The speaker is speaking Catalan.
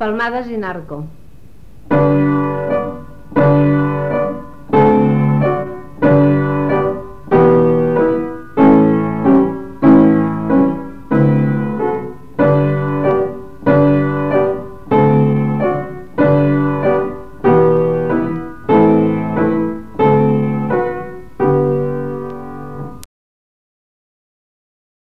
Palmades i narco.